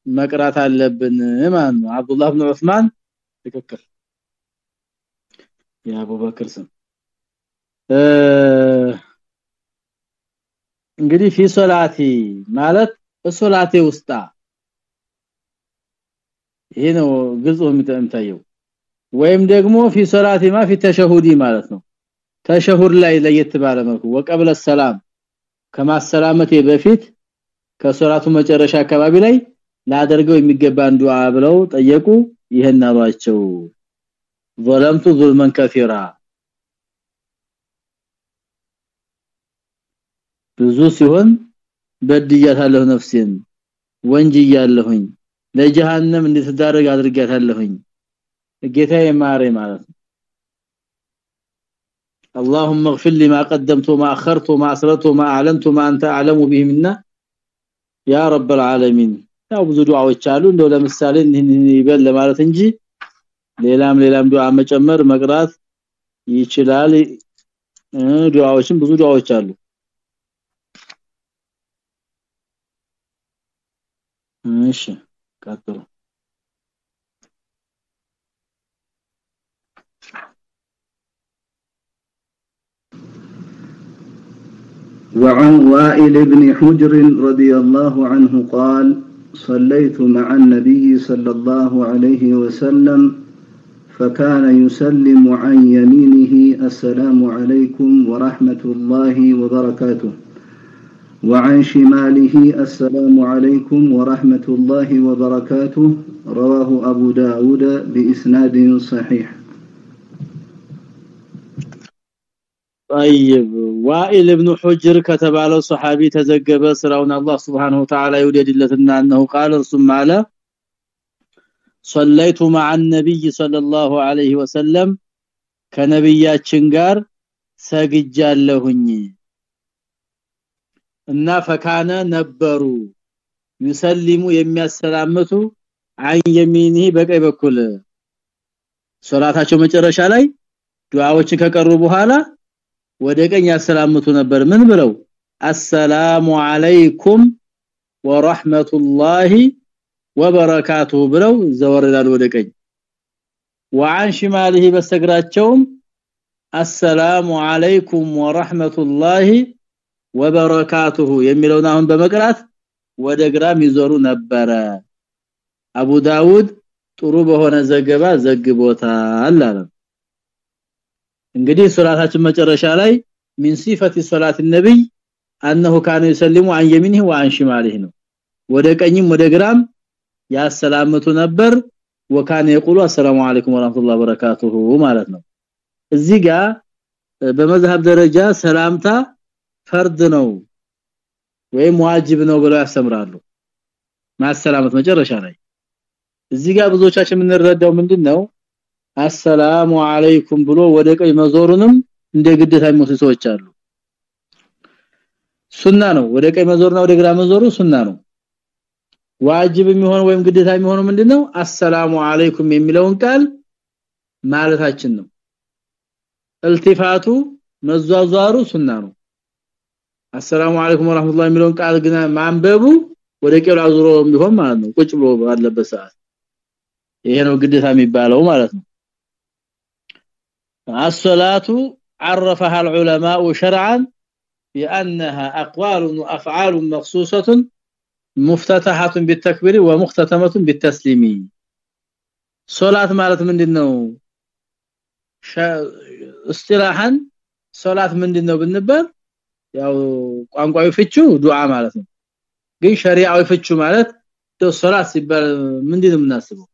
[SPEAKER 1] መቅራት አለብን ማለት ነው። አብዱላህ ኢብኑ ዑስማን ትክክል። የአቡበክር ስም። እንግዲህ في صلاتي ማለት ሶላቴ ውስጥ ይሄ ነው ግልጽ የሚታየው ወይም ደግሞ في صلاتي ማ في تشهدي ማለት ነው። ተሸሁድ ላይ ለየት ባለ መልኩ። وقبل السلام ከማሰላመቴ በፊት ከሶላቱ መጨረሻ አካባቢ ላይ ላደርገው የሚገባን ዱዓ ብለው ጠየቁ ይሄን አሏቸው ظلمت ظلما كثيرا ብዙ ሲሆን በድያታለሁ ነፍሴን ወንጅያለሁኝ ለጀሃነም እንድትዳረግ አድርጋታለሁኝ ጌታዬ ማረኝ ማለት ነው اللهم اغفر لي ما قدمت وما اخرت وما اسررت وما اعلنت وما انت اعلم به منا ያ ረበል ዓለሚን ያው ብዙ ዱዓዎች አሉ። እንደው ለምሳሌ ይህንን ይበል ለማለት እንጂ ሌላም ሌላም ዱዓ መጨመር መቅራት ይችላል። ዱዓዎችን ብዙ ዱዓዎች አሉ። እሺ ቀጥሉ።
[SPEAKER 5] وعن وائل بن حجر رضي الله عنه قال صليت مع النبي صلى الله عليه وسلم فكان يسلم عن يمينه السلام عليكم ورحمة الله وبركاته. وعن شماله السلام عليكم ورحمة الله وبركاته. رواه أبو داود بإسناد صحيح.
[SPEAKER 1] طيب وائل ابن حجر كتباله صحابي تزجب سراون الله سبحانه وتعالى يوددلتنا انه قال ثم على صليت مع النبي صلى الله عليه وسلم ከነብያችን ጋር ሰግጃለሁኝ እና ፈካነ ነበሩ ይሰሊሙ የሚያሰላምቱ አን የሚኒ በቀኝ በኩል ሶላታቸው መጨረሻ ላይ ዱዓዎችን ከቀሩ በኋላ ወደ ቀኝ ያሰላምቱ ነበር ምን ብለው አሰላሙ አለይኩም ወራህመቱላሂ ወበረካቱሁ ብለው ዘወረዳሉ ወደ ቀኝ وعن شماله በስተግራቸውም አሰላሙ አለይኩም ወራህመቱላሂ ወበረካቱሁ የሚለውን አሁን በመቅራት ወደ ግራም ይዞሩ ነበረ አቡ ዳውድ ጥሩ በሆነ ዘገባ ዘግቦታል አለ እንግዲህ ሶላታችን መጨረሻ ላይ من صفه صلاه النبي انه كان يسلم عن يمينه وعن شماله ነው ወደ ቀኝም ወደ ግራም ያሰላምቱ ነበር ወካን يقول السلام عليكم ورحمه الله وبركاته ማለት ነው እዚህ ጋር በመዝሐብ ደረጃ ሰላምታ ፈርድ ነው ወይም ዋጅብ ነው ብለው ያስተምራሉ ማሰላመት መጨረሻ ላይ እዚህ ጋር ብዙዎቻችን የምንረዳው ምንድነው አሰላሙ አለይኩም ብሎ ወደ ቀኝ መዞሩንም እንደ ግዴታ የሚወስዱ ሰዎች አሉ። ሱና ነው። ወደ ቀኝ መዞርና ወደ ግራ መዞሩ ሱና ነው። ዋጅብ የሚሆን ወይም ግዴታ የሚሆነው ምንድነው? አሰላሙ አለይኩም የሚለውን ቃል ማለታችን ነው። እልቲፋቱ መዟዟሩ ሱና ነው። አሰላሙ አለይኩም ወራህመቱላሂ የሚለውን ቃል ግን ማንበቡ ወደ ቀኝ አዙሮ ቢሆን ማለት ነው። ቁጭ ብሎ ባለበት ሰዓት ይሄ ነው ግዴታ የሚባለው ማለት ነው الصلاه عرفها العلماء شرعا بانها اقوال وافعال مخصوصه مفتتحه بالتكبير ومختتمه بالتسليم صلاه ማለት ምንድነው استراحا ሶላት ምንድነው ብንባል ያው ቋንቋዊ ፍቹ ዱዓ ማለት ነው ግን ሸሪዓዊ ፍቹ ማለት ሶላት ሲባል ምንድነው የምናስበው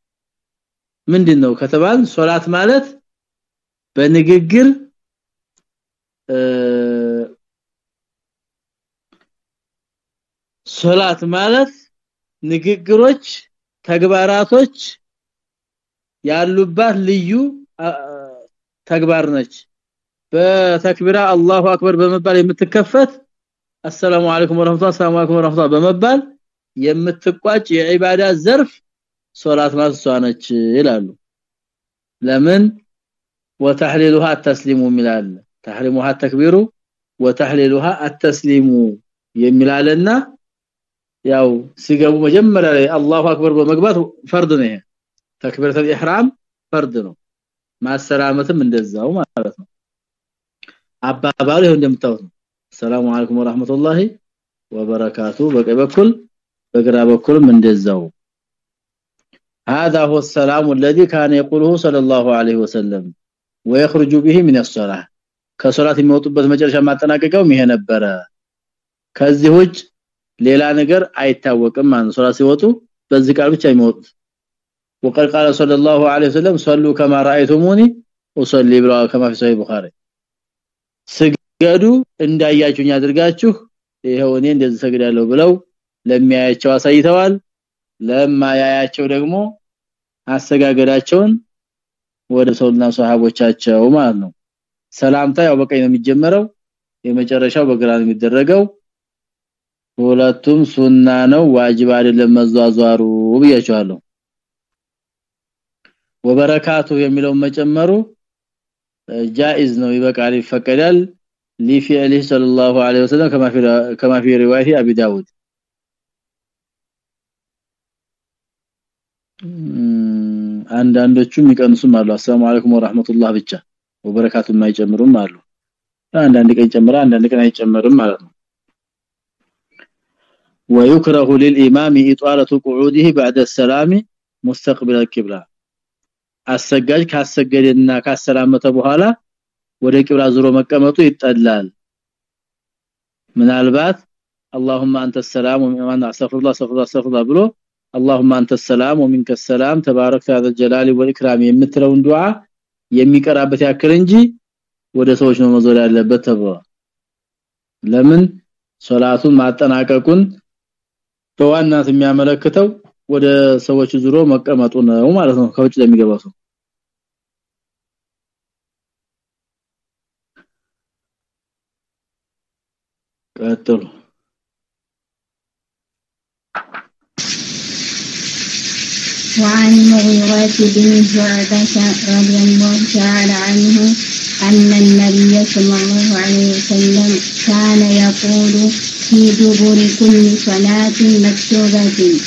[SPEAKER 1] ምንድነው ከተባል ሶላት ማለት በንግግር ሶላት ማለት ንግግሮች ተግባራቶች ያሉባት ልዩ ተግባር ነች። በተክቢራ አላሁ አክበር በመባል የምትከፈት አሰላሙ አለይኩም ወራህመቱላሂ ሰላሙ አለይኩም ወራህመቱላሂ በመባል የምትቋጭ የዒባዳ ዘርፍ ሶላት ማለት ነች ይላሉ። ለምን وتحليلها التسليم ሚላል تحريمها التكبير وتحليلها التسليم የሚላልና ያው ሲገቡ መጀመሪያ ላይ አላሁ አክበር በመግባት ፈርድ ነው ይሄ ተክቢረቱል ኢህራም ፈርድ ነው ማሰላመትም እንደዛው ማለት ነው አባባሉ ይሄው እንደምታውቁ ሰላም አለይኩም ወራህመቱላሂ ወበረካቱ በቀኝ በኩል በግራ በኩልም እንደዛው هذا هو السلام الذي كان يقوله صلى الله عليه وسلم ويخرج به من الصلاه ከሶላት የሚወጡበት መጨረሻ ማጠናቀቂያው ይሄ ነበረ ከዚህ ውጭ ሌላ ነገር አይታወቅም ማለት ሶላት ሲወጡ በዚህ ቃል ብቻ የሚወጡት وقال قال صلى الله عليه وسلم صلوا كما رايتموني اصلي ብለው كما في صحيح البخاري ስገዱ እንዳያችሁኝ አድርጋችሁ ይሄው እኔ እንደዚህ ሰግዳለሁ ብለው ለሚያያቸው አሳይተዋል ለማያያቸው ደግሞ አሰጋገዳቸውን ወደ ሰውና ሰሃቦቻቸው ማለት ነው ሰላምታ ያው በቀኝ ነው የሚጀመረው የመጨረሻው በግራ ነው የሚደረገው ሁለቱም ሱና ነው ዋጅብ አይደለም መዟዟሩ ብያችኋለሁ ወበረካቱ የሚለው መጨመሩ جائز ነው ይበቃል ይፈቀዳል لفعله صلى الله عليه وسلم كما في كما في روايه ابي داود አንዳንዶቹም ይቀንሱም አሉ አሰላሙ አለይኩም ወራህመቱላህ ብቻ ወበረካቱ የማይጨምሩም አሉ አንዳንድ ቀን ጨምራ አንዳንድ ቀን አይጨምርም ማለት ነው ويكره للامام اطاله قعوده بعد السلام مستقبل القبلة አሰጋጅ ካሰገደና ካሰላመተ በኋላ ወደ ቂብላ ዙሮ መቀመጡ ይጠላል ምናልባት اللهم انت السلام ومن استغفر الله استغفر الله استغفر الله ብሎ اللهم انت السلام ومنك السلام تبارك هذا الجلال والاكرام የምትለውን ዱዓ የሚቀራበት ያክል እንጂ ወደ ሰዎች ነው መዞር ያለበት ተብሏል ለምን ሶላቱን ማጠናቀቁን በዋናት የሚያመለክተው ወደ ሰዎች ዙሮ መቀመጡ ነው ማለት ነው ከውጭ ለሚገባው ሰው ቀጥሉ
[SPEAKER 4] وعن مغيرة بن شعبة رضي الله تعالى عنه أن النبي صلى الله عليه وسلم كان يقول في دبر كل صلاة مكتوبة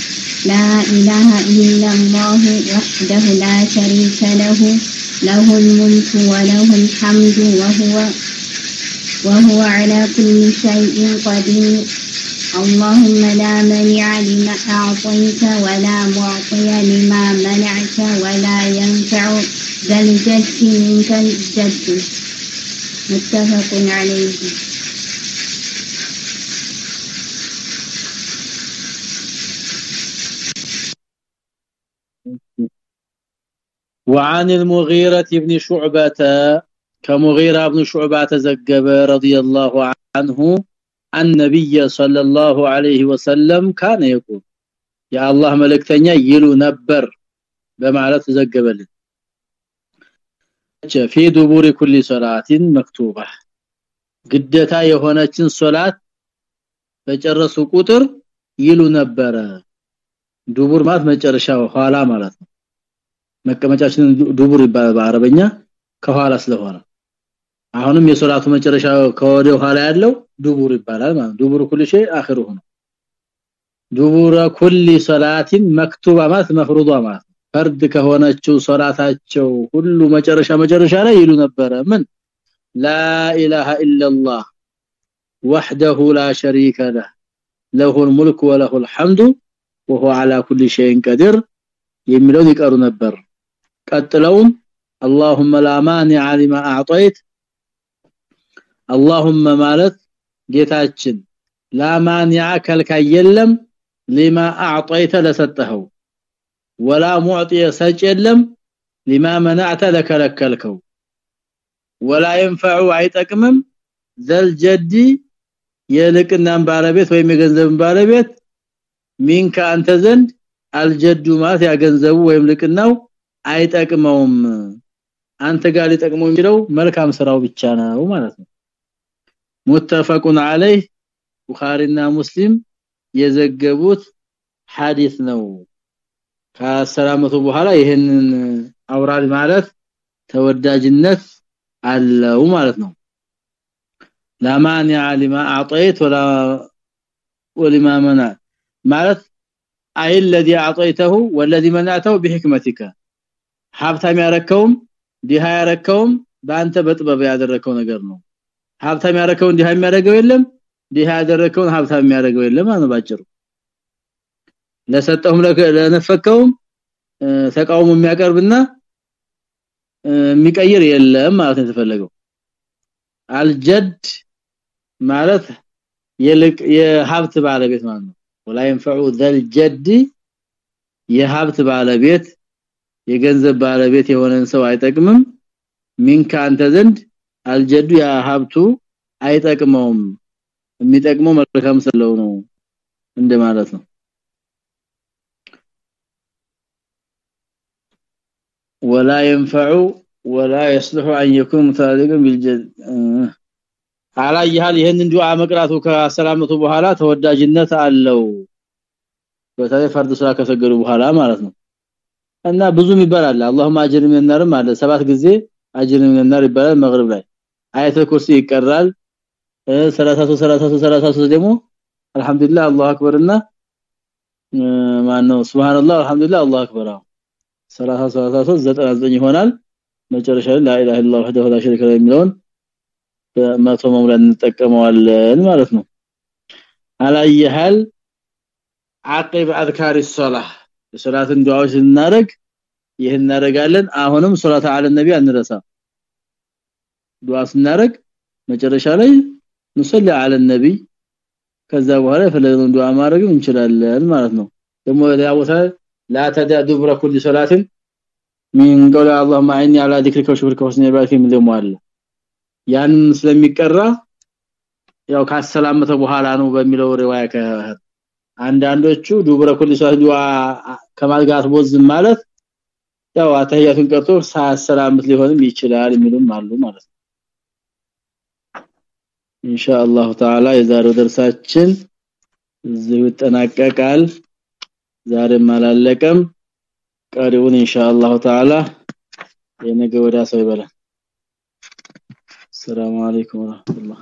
[SPEAKER 4] لا إله إلا الله وحده لا شريك له له الملك وله الحمد وهو وهو على كل شيء قدير. اللهم لا منع لما أعطيت ولا معطي لما منعت ولا ينفع ذا الجد منك الجد. متفق عليه.
[SPEAKER 1] وعن المغيرة بن شعبة كمغيرة بن شعبة تزجب رضي الله عنه النبي صلى الله ወሰለም وسلم كان يقول يا الله ملكتنيا يلو نبر بمعنى تزغبلن في دبور كل صلاه مكتوبه የሆነችን ሶላት በጨረሱ ቁጥር ይሉ ነበረ። ዱቡር ማለት መጨረሻ ኋላ ማለት ነው። መቀመጫችን ዱቡር ይባላል በአረበኛ ከኋላ ስለሆነ። አሁንም የሶላቱ መጨረሻ ከወደ ኋላ ያለው دبر يبالال ما دبر كل شيء آخره هنا. دبر كل صلاة مكتوبة ما مفروضة ما فرد ከሆነችው صلاتاچو كله مجرشا مجرشا لا يلو نبرة. من؟ لا إله إلا الله وحده لا شريك له. له الملك وله الحمد وهو على كل شيء قدير. يميلون ይቀሩ نبر. ቀጥለውም اللهم لا مانع لما أعطيت. اللهم مالك ጌታችን لا مانع ከልካይ የለም لما اعطيت ለሰጠኸው ولا معطي ሰጭ የለም لما منعت ለከለከልከው ولا ينفع አይጠቅምም ዘል ጀዲ የልቅናን ባለቤት ወይም የገንዘብን ባለቤት ሚንከ አንተ ዘንድ አልጀዱ ማለት ያገንዘቡ ወይም ልቅናው አይጠቅመውም አንተ ጋር ሊጠቅመው የሚለው መልካም ስራው ብቻ ነው ማለት ነው ሙተፈቁን አለይ ቡኻሪና ሙስሊም የዘገቡት ሐዲስ ነው ከሰላመቱ በኋላ ይሄንን አውራድ ማለት ተወዳጅነት አለው ማለት ነው ላማኒያ لما اعطيت ولا ولما منع ማለት አይ الذي اعطيته والذي منعته بحكمتك ሀብታም ያረከውም ዲሃ ያረከውም በአንተ በጥበብ ያደረከው ነገር ነው ሀብታም ያረከውን ዲሃ የሚያደርገው የለም ዲሃ ያደረከውን ሀብታም የሚያደርገው የለም ማለት ባጭሩ ለሰጠውም ለነፈከውም ተቃውሞ የሚያቀርብና የሚቀይር የለም ማለት ነው የተፈለገው አልጀድ ማለት የልቅ የሀብት ባለቤት ማለት ነው ወላ ينفع ذل جد የሀብት ባለቤት የገንዘብ ባለቤት የሆነን ሰው አይጠቅምም ሚን ካንተ ዘንድ አልጀዱ ያ ሀብቱ አይጠቅመውም የሚጠቅመው መልካም ሰለው ነው እንደማለት ነው ولا ينفع ولا يصلح ان يكون متعلقا بالجد አላየሃል ይሄንን ዱዓ መቅራቱ ከሰላመቱ በኋላ ተወዳጅነት አለው በተለይ ፈርድ ስራ ከሰገዱ በኋላ ማለት ነው እና ብዙም ይባላል اللهم اجرني من النار ማለት ሰባት ጊዜ اجرني من النار ይባላል መግሪብ ላይ አያተ ኩርሲ ይቀራል። 33 33 33 ደግሞ አልহামዱሊላህ አላሁ አክበርና ማነው? ሱብሃንአላህ አላሁ አክበር። 33 33 ይሆናል። መጨረሻ ላይ ላኢላሀ ኢላላህ ወህደሁ እንጠቀመዋለን ማለት ነው። አላየሃል عقب اذكار الصلاه ሶላትን ዱዓዎች እናረግ ይሄን እናረጋለን አሁንም ሶላት አለ ነብይ አንረሳ ዱዓ ስናረግ መጨረሻ ላይ ንሰሊ አለ ነቢ ከዛ በኋላ የፈለግነውን ዱዓ ማድረግ እንችላለን ማለት ነው ደግሞ ሌላ ቦታ لا تدع دبر كل صلاه من قول اللهم اعني على ذكرك وشكرك وحسن عبادتك من ደግሞ አለ ያን ስለሚቀራ ያው ካሰላመተ በኋላ ነው በሚለው ሪዋያ አንዳንዶቹ ዱብረ ኩል ሰዓት ዱዓ ከማልጋት ቦዝ ማለት ያው አተያቱን ቀርቶ ሳሰላምት ሊሆንም ይችላል የሚሉም አሉ ማለት ነው ኢንሻአላህ ተዓላ የዛሬው ደርሳችን እዚህ ይጠናቀቃል ዛሬም አላለቀም ቀሪውን ኢንሻአላህ ተዓላ የነገ ወዳ ሰው ይበላል السلام عليكم ورحمه الله